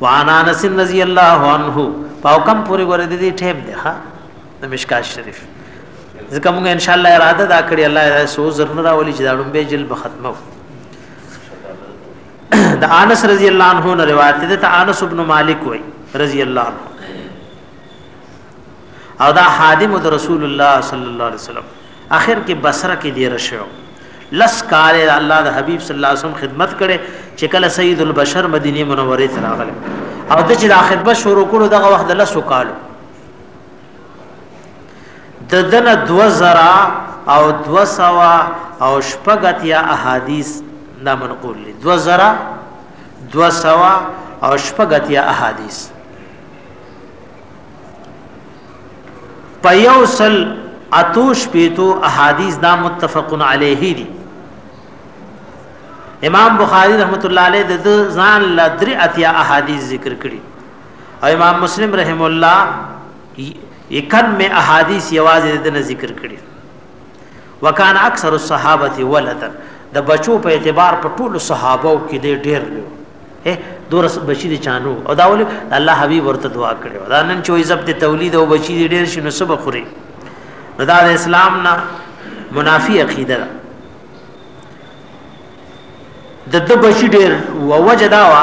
وعن انس رضی الله عنه پاو کم پوری ګور دي دي ټیم دی ها د مشکا شریف ځکه موږ ان شاء الله اراده دا کړی الله دا سو زر نه راولي چې دا لومبه جل به ختمو د انس رضی الله عنه نه روایت ده ته انس ابن مالک وای رضی الله عنه او دا خادم د رسول الله صلی الله علیه وسلم اخر کې بصره کې دی رشو لس کال الله د حبیب صلی الله علیه وسلم خدمت کړي چې کله سید البشر مدینه منوره ته راغله او د چې د خدمت شروع کړو دغه وخت لس کال د دنه 2000 او 200 او شپږت یا احادیث دا منقول دي 2000 200 او شپږت یا احادیث په یو سل اتوش پیتو احادیث دا متفق علیه دي امام بخاری رحمت الله علیه د ځان لا درې اتیا احادیث ذکر کړي او امام مسلم رحم الله یکن می احادیث یوازې د ذکر کړي وکان اکثر الصحابه ولدا د بچو په اعتبار په ټولو صحابه کې دی ډیر لوی هه دورس بچی دي چانو او دا ول الله حبيب ورته دعا کړو دا نن چې عزت تولید او بچی دي ډیر شنو سبا خوري نو دا د اسلام نه منافی عقیده ده د د بچی ډیر ووجدا وا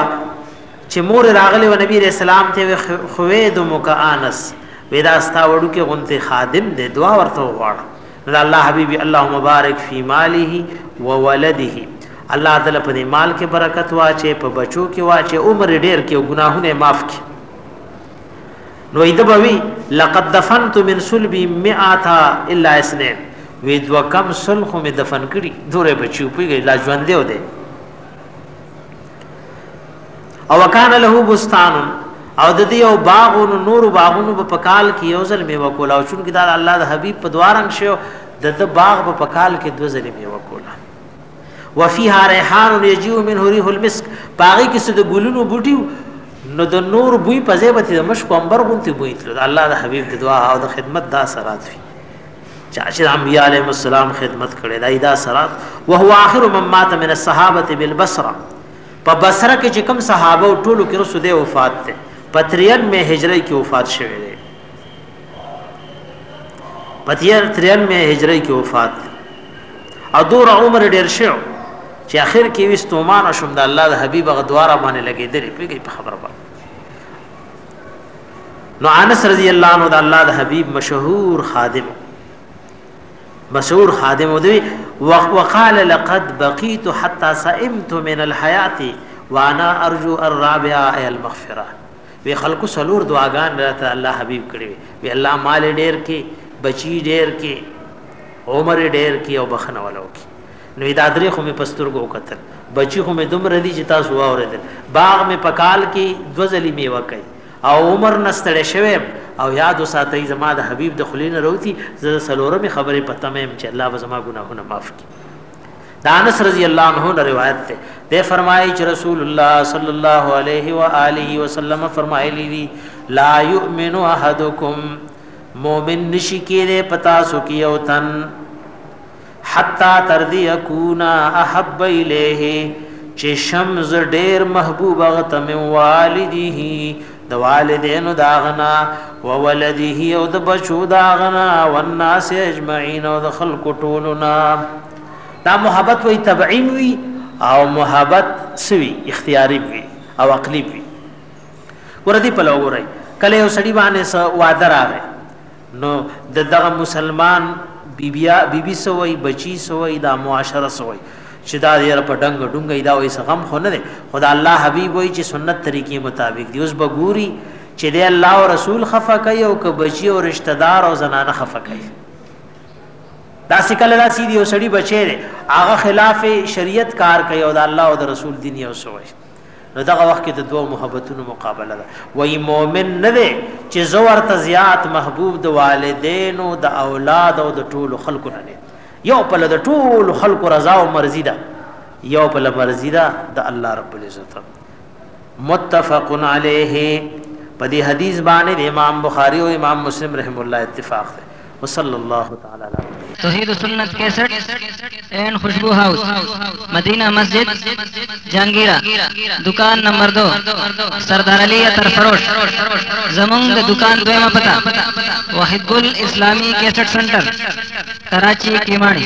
چې مور راغلی و نبی رسول الله ته خوید مک انس ودا ستا وړو کې غنته خادم دې دعا ورته وغواړه نو الله حبیبي اللهم بارک فی ماله و ولده الله تعالی په دې مال کې برکت واچي په بچو کې واچي عمر ډیر کې او ګناهونه معاف کړي نو ایده بوي لقد دفنت من صلبي 100 الا اسنين وې دو کم سل خو می دفن کړي دوره بچو پیږي لا ژوند دی و دی او وکانه له بستان او د دې او باغونو نور باغونو په پکال کې یو ځل میوه کولا او چون کې دا الله د حبیب په دوارنګ شو د د باغ په پکال کې دو ځل میوه کولا وفيها ريحان يجيء منه ريح المسك باغی کې څه د ګلونو بوټي نو د نور بوی په ځای به د مشک انبر غونتی بوی تل الله د حبیب د دعا او د خدمت دا سرات وي چې د انبیاء علیهم السلام خدمت کړي دا ایدا سرات وهو اخر من مات من الصحابه بالبصره په بصره کې چې کوم صحابه ټولو کې رسو دی وفات ته په 93 هجری کې وفات شوی دی په 93 هجری کې وفات دی او دور عمر ډیر شو چې اخر کې وستومان شوم د الله د حبیب غدواره باندې لګیدل پیږي په خبره باندې نو انس رضی الله عنه د الله د حبیب مشهور خادم مشهور خادم دی وقال لقد بقيت حتى سئمت من الحياه وانا ارجو الرابعه اي المغفره وی خلق سلور دعاګان راته الله حبيب کړي وی الله مال ډیر کې بچی ډیر کې عمر ډیر کې او بخنه ولو کې نو دا درې خو مې پسترګو قتل بچی خو مې دومره دي چې تاسو واورېدل باغ مې پکال کې دوزلی میوه کوي او عمر نه ستړی شوی او یاد وساتئ زما د حبیب د خلینو روتی زه د څلورمې خبرې په تمه یم چې الله به زما ګناهونه معاف کړي د انس رضی الله عنه نه روایت ده ده فرمایي چې رسول الله صلی الله علیه و آله وسلم فرمایلی دي لا یؤمن احدکم مؤمن نشی کېره پتا سو کې او تن حتا تر دی اكونا احب الیه چې شمز ډیر محبوب غته من والده د والدینو داغنا وولده او د بچو داغنا والناس اجمعین او د خلق ټولنا دا محبت وی تبعیم وی او محبت سوی اختیاری وی او عقلی وی ور دي په لوګورای کله یو سړی باندې وعده راغی نو د دغه مسلمان بیبیا بیبي سوی بچی سوی دا معاشره سوی چې دا یې په ډنګ ډنګ دا وې سغم خو نه دی خدا الله حبیب وای چې سنت طریقې مطابق دی اوس بګوري چې د الله او رسول خفه کوي او که بچي او رشتہ دار او زنانه خفه کوي دا سکل دا سیدی او سړی بچی دی هغه خلاف شریعت کار کوي او د الله او د رسول دین یو سوی نو دغه وخت کې د دوو محبتونو مقابله ده وای مؤمن نه دی چې زو ورته زیات محبوب د والدین او د اولاد او د ټولو خلکو نه دی یو په د ټولو خلکو رضا او مرضی ده یو په مرضی ده د الله رب العزت متفق علیه په دې حدیث باندې امام بخاری او امام مسلم رحم الله اتفاق ده وصلی الله تعالی علی محمد. توحید سنت کیسټ اینڈ خوشبو ہاؤس مدینہ مسجد جہانگیرہ دکان نمبر دو سردار علی عطر فروش زمونږ د دکان دویمه پته واحد ګل اسلامی کیسټ سنټر کراچی کیماڼی.